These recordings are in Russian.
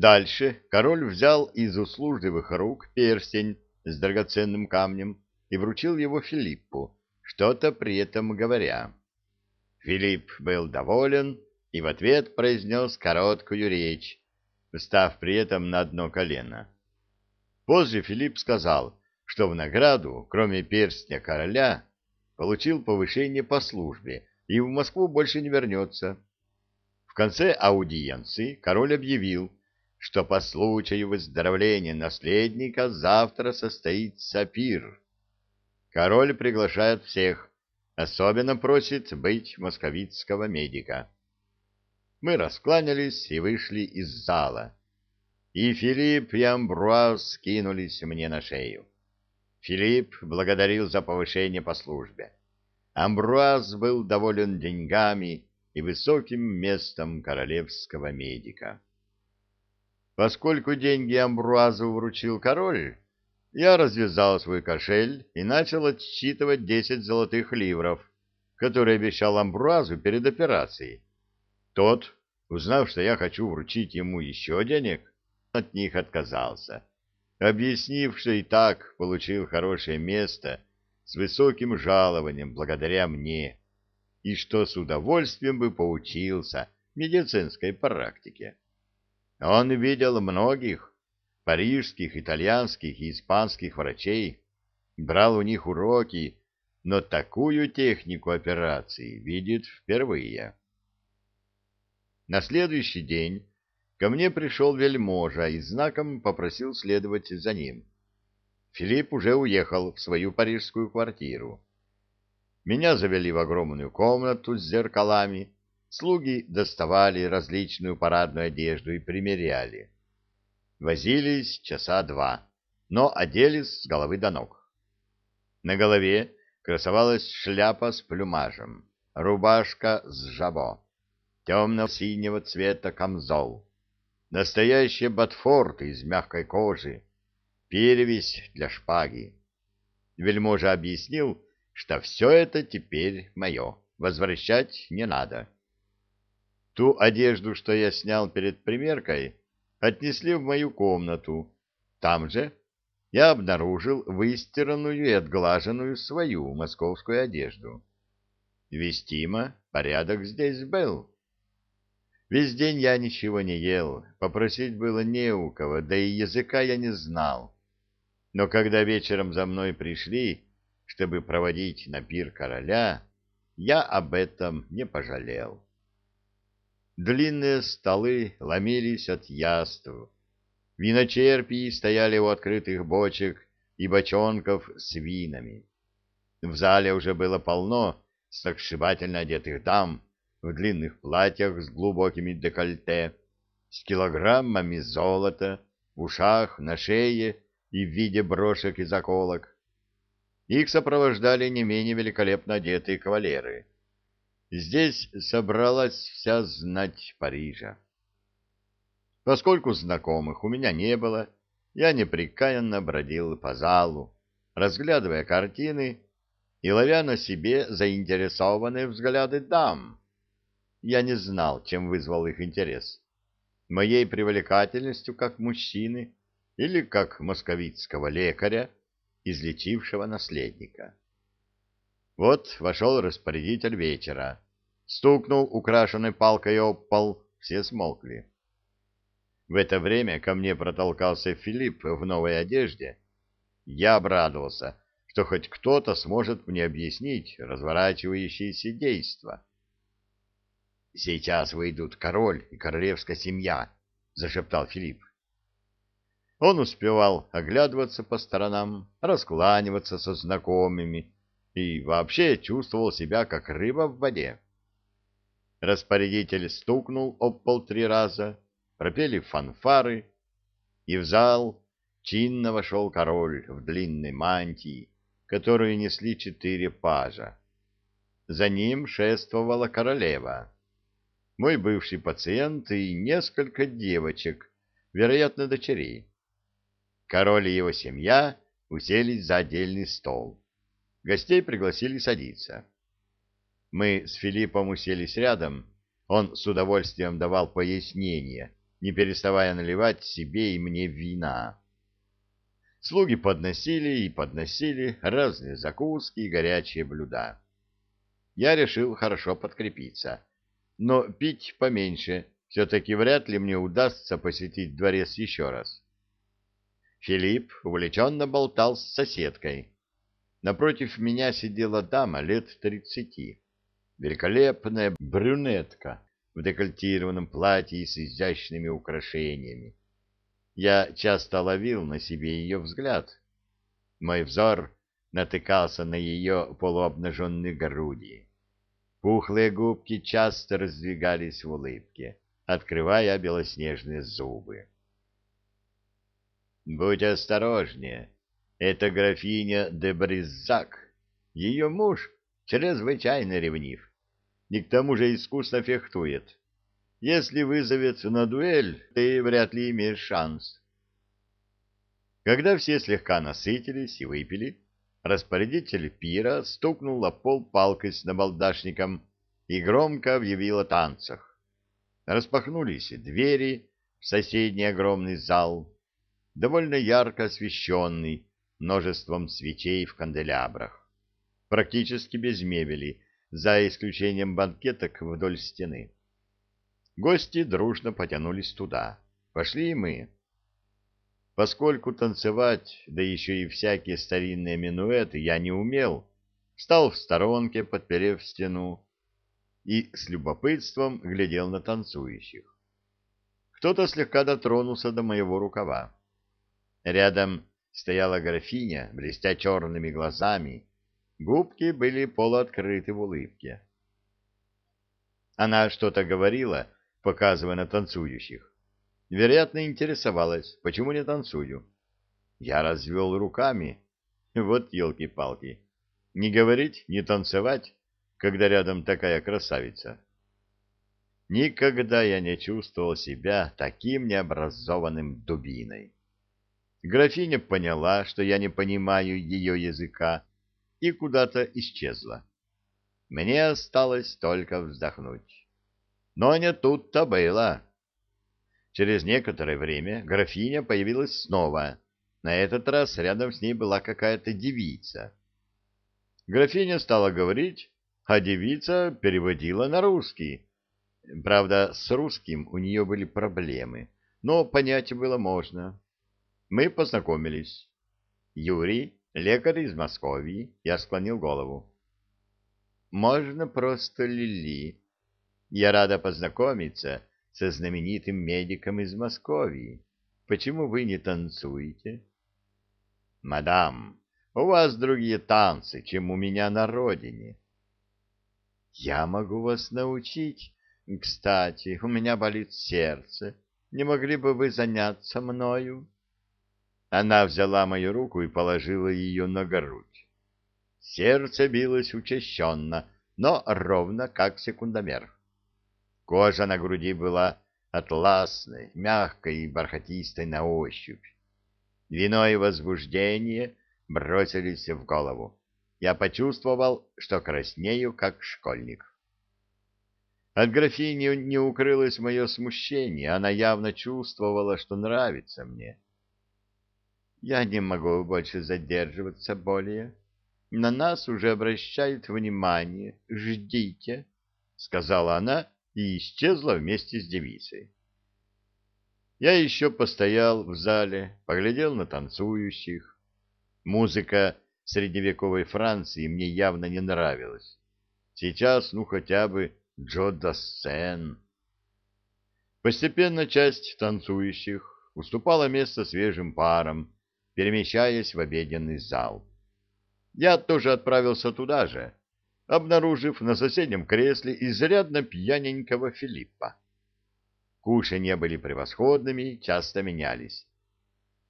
Дальше король взял из услужливых рук перстень с драгоценным камнем и вручил его Филиппу, что-то при этом говоря. Филипп был доволен и в ответ произнес короткую речь, встав при этом на одно колено. Позже Филипп сказал, что в награду, кроме перстня короля, получил повышение по службе и в Москву больше не вернется. В конце аудиенции король объявил, что по случаю выздоровления наследника завтра состоится пир. Король приглашает всех, особенно просит быть московицкого медика. Мы раскланялись и вышли из зала. И Филипп и Амбруаз скинулись мне на шею. Филипп благодарил за повышение по службе. Амбруаз был доволен деньгами и высоким местом королевского медика. Поскольку деньги Амбруазу вручил король, я развязал свой кошель и начал отсчитывать десять золотых ливров, которые обещал Амбруазу перед операцией. Тот, узнав, что я хочу вручить ему еще денег, от них отказался, объяснив, что и так получил хорошее место с высоким жалованием благодаря мне, и что с удовольствием бы поучился медицинской практике. Он видел многих парижских, итальянских и испанских врачей, брал у них уроки, но такую технику операции видит впервые. На следующий день ко мне пришел вельможа и знаком попросил следовать за ним. Филипп уже уехал в свою парижскую квартиру. Меня завели в огромную комнату с зеркалами, Слуги доставали различную парадную одежду и примеряли. Возились часа два, но оделись с головы до ног. На голове красовалась шляпа с плюмажем, рубашка с жабо, темно-синего цвета камзол, настоящий ботфорт из мягкой кожи, перевесь для шпаги. Вельможа объяснил, что все это теперь мое, возвращать не надо. Ту одежду, что я снял перед примеркой, отнесли в мою комнату. Там же я обнаружил выстиранную и отглаженную свою московскую одежду. Вестимо, порядок здесь был. Весь день я ничего не ел, попросить было не у кого, да и языка я не знал. Но когда вечером за мной пришли, чтобы проводить на пир короля, я об этом не пожалел. Длинные столы ломились от яств. Виночерпии стояли у открытых бочек и бочонков с винами. В зале уже было полно сокшибательно одетых дам в длинных платьях с глубокими декольте, с килограммами золота в ушах, на шее и в виде брошек и заколок. Их сопровождали не менее великолепно одетые кавалеры — Здесь собралась вся знать Парижа. Поскольку знакомых у меня не было, я непрекаянно бродил по залу, разглядывая картины и ловя на себе заинтересованные взгляды дам. Я не знал, чем вызвал их интерес. Моей привлекательностью как мужчины или как московитского лекаря, излечившего наследника. Вот вошел распорядитель вечера. Стукнул украшенной палкой об пол, все смолкли. В это время ко мне протолкался Филипп в новой одежде. Я обрадовался, что хоть кто-то сможет мне объяснить разворачивающиеся действа. «Сейчас выйдут король и королевская семья», — зашептал Филипп. Он успевал оглядываться по сторонам, раскланиваться со знакомыми, и вообще чувствовал себя как рыба в воде. Распорядитель стукнул об пол три раза, пропели фанфары, и в зал чинно вошел король в длинной мантии, которую несли четыре пажа. За ним шествовала королева, мой бывший пациент и несколько девочек, вероятно, дочерей. Король и его семья уселись за отдельный стол. Гостей пригласили садиться. Мы с Филиппом уселись рядом. Он с удовольствием давал пояснения, не переставая наливать себе и мне вина. Слуги подносили и подносили разные закуски и горячие блюда. Я решил хорошо подкрепиться, но пить поменьше, все-таки вряд ли мне удастся посетить дворец еще раз. Филипп увлеченно болтал с соседкой. Напротив меня сидела дама лет тридцати, великолепная брюнетка в декольтированном платье с изящными украшениями. Я часто ловил на себе ее взгляд. Мой взор натыкался на ее полуобнаженные груди. Пухлые губки часто раздвигались в улыбке, открывая белоснежные зубы. «Будь осторожнее, это графиня де Бриззак. Ее муж чрезвычайно ревнив и к тому же искусно фехтует. Если вызовет на дуэль, ты вряд ли имеешь шанс. Когда все слегка насытились и выпили, распорядитель пира стукнул о пол палкой с набалдашником и громко объявил о танцах. Распахнулись двери в соседний огромный зал, довольно ярко освещенный множеством свечей в канделябрах, практически без мебели, за исключением банкеток вдоль стены. Гости дружно потянулись туда. Пошли и мы. Поскольку танцевать, да еще и всякие старинные минуэты я не умел, встал в сторонке, подперев стену, и с любопытством глядел на танцующих. Кто-то слегка дотронулся до моего рукава. Рядом стояла графиня, блестя черными глазами, Губки были полуоткрыты в улыбке. Она что-то говорила, показывая на танцующих. Вероятно, интересовалась, почему не танцую. Я развел руками. Вот елки-палки. Не говорить, не танцевать, когда рядом такая красавица. Никогда я не чувствовал себя таким необразованным дубиной. Графиня поняла, что я не понимаю ее языка, и куда-то исчезла. Мне осталось только вздохнуть. Но не тут-то было. Через некоторое время графиня появилась снова. На этот раз рядом с ней была какая-то девица. Графиня стала говорить, а девица переводила на русский. Правда, с русским у нее были проблемы, но понять было можно. Мы познакомились. Юрий Лекарь из Москвы. Я склонил голову. Можно просто Лили. Я рада познакомиться со знаменитым медиком из Москвы. Почему вы не танцуете? Мадам, у вас другие танцы, чем у меня на родине. Я могу вас научить. Кстати, у меня болит сердце. Не могли бы вы заняться мною? Она взяла мою руку и положила ее на грудь. Сердце билось учащенно, но ровно как секундомер. Кожа на груди была атласной, мягкой и бархатистой на ощупь. Вино и возбуждение бросились в голову. Я почувствовал, что краснею, как школьник. От графини не укрылось мое смущение, она явно чувствовала, что нравится мне. Я не могу больше задерживаться более. На нас уже обращают внимание. Ждите, — сказала она и исчезла вместе с девицей. Я еще постоял в зале, поглядел на танцующих. Музыка средневековой Франции мне явно не нравилась. Сейчас, ну, хотя бы Джо Дассен. Постепенно часть танцующих уступала место свежим парам, перемещаясь в обеденный зал. Я тоже отправился туда же, обнаружив на соседнем кресле изрядно пьяненького Филиппа. Кушанья были превосходными, часто менялись.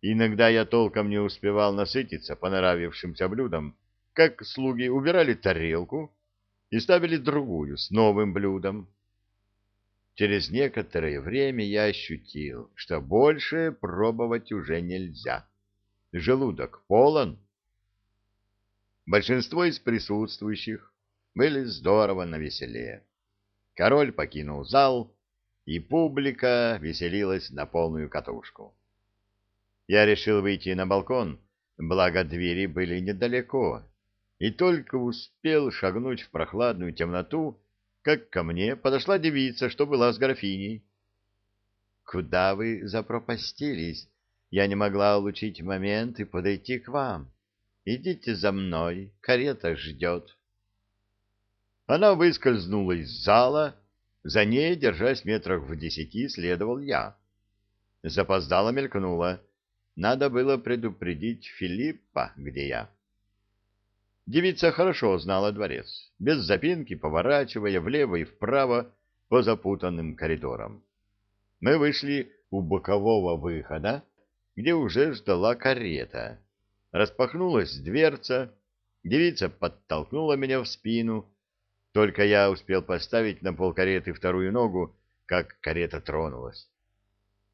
Иногда я толком не успевал насытиться понравившимся блюдом, как слуги убирали тарелку и ставили другую с новым блюдом. Через некоторое время я ощутил, что больше пробовать уже нельзя желудок полон. Большинство из присутствующих были здорово навеселее. Король покинул зал, и публика веселилась на полную катушку. Я решил выйти на балкон, благо двери были недалеко, и только успел шагнуть в прохладную темноту, как ко мне подошла девица, что была с графиней. — Куда вы запропастились? Я не могла улучить момент и подойти к вам. Идите за мной, карета ждет. Она выскользнула из зала, за ней, держась метрах в десяти, следовал я. Запоздала мелькнула. Надо было предупредить Филиппа, где я. Девица хорошо знала дворец, без запинки поворачивая влево и вправо по запутанным коридорам. Мы вышли у бокового выхода, где уже ждала карета. Распахнулась дверца, девица подтолкнула меня в спину. Только я успел поставить на пол кареты вторую ногу, как карета тронулась.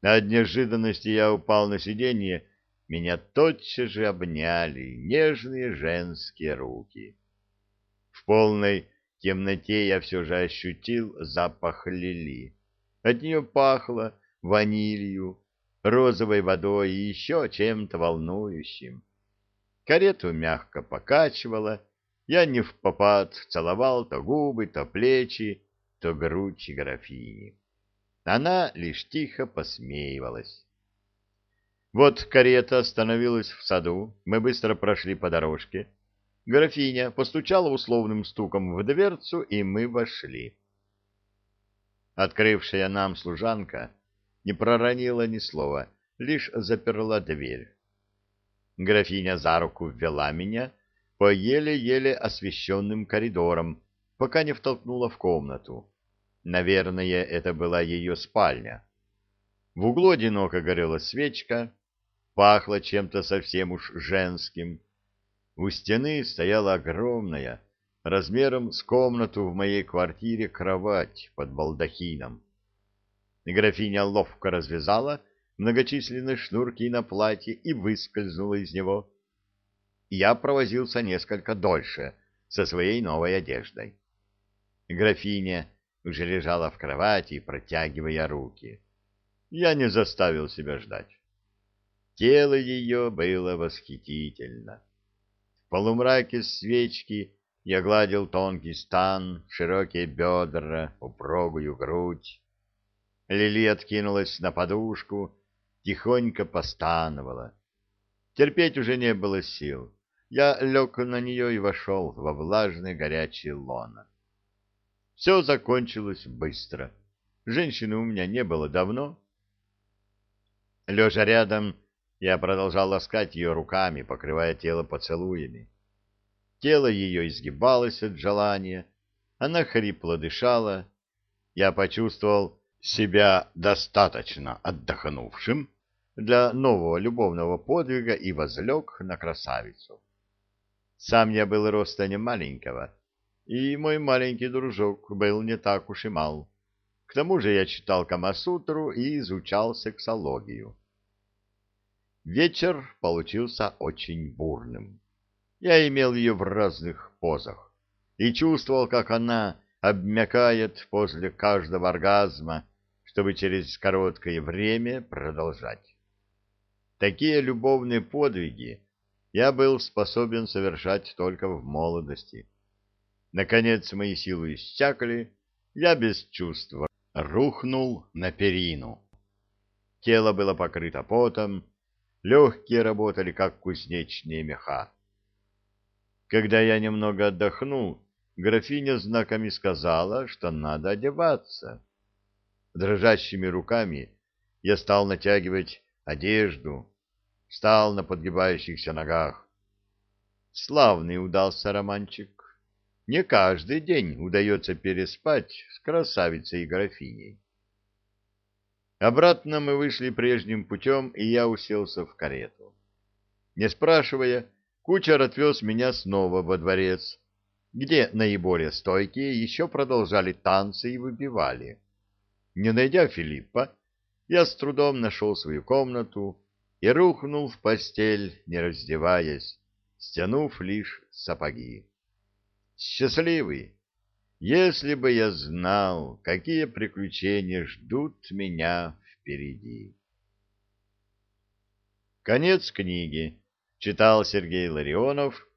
От неожиданности я упал на сиденье, меня тотчас же обняли нежные женские руки. В полной темноте я все же ощутил запах лили. От нее пахло ванилью, розовой водой и еще чем-то волнующим. Карету мягко покачивала, я не в попад целовал то губы, то плечи, то грудь графини. Она лишь тихо посмеивалась. Вот карета остановилась в саду, мы быстро прошли по дорожке. Графиня постучала условным стуком в дверцу, и мы вошли. Открывшая нам служанка не проронила ни слова, лишь заперла дверь. Графиня за руку ввела меня по еле-еле освещенным коридорам, пока не втолкнула в комнату. Наверное, это была ее спальня. В углу одиноко горела свечка, пахло чем-то совсем уж женским. У стены стояла огромная, размером с комнату в моей квартире, кровать под балдахином. Графиня ловко развязала многочисленные шнурки на платье и выскользнула из него. Я провозился несколько дольше со своей новой одеждой. Графиня уже лежала в кровати, протягивая руки. Я не заставил себя ждать. Тело ее было восхитительно. В полумраке свечки я гладил тонкий стан, широкие бедра, упругую грудь. Лили откинулась на подушку, тихонько постановала. Терпеть уже не было сил. Я лег на нее и вошел во влажный горячий лоно. Все закончилось быстро. Женщины у меня не было давно. Лежа рядом, я продолжал ласкать ее руками, покрывая тело поцелуями. Тело ее изгибалось от желания, она хрипло дышала. Я почувствовал себя достаточно отдохнувшим для нового любовного подвига и возлег на красавицу. Сам я был роста не маленького, и мой маленький дружок был не так уж и мал. К тому же я читал Камасутру и изучал сексологию. Вечер получился очень бурным. Я имел ее в разных позах и чувствовал, как она обмякает после каждого оргазма, чтобы через короткое время продолжать. Такие любовные подвиги я был способен совершать только в молодости. Наконец мои силы иссякли, я без чувства рухнул на перину. Тело было покрыто потом, легкие работали, как кузнечные меха. Когда я немного отдохнул, графиня знаками сказала, что надо одеваться. Дрожащими руками я стал натягивать одежду, встал на подгибающихся ногах. Славный удался романчик. Не каждый день удается переспать с красавицей и графиней. Обратно мы вышли прежним путем, и я уселся в карету. Не спрашивая, кучер отвез меня снова во дворец, где наиболее стойкие еще продолжали танцы и выпивали. Не найдя Филиппа, я с трудом нашел свою комнату и рухнул в постель, не раздеваясь, стянув лишь сапоги. Счастливый! если бы я знал, какие приключения ждут меня впереди. Конец книги. Читал Сергей Ларионов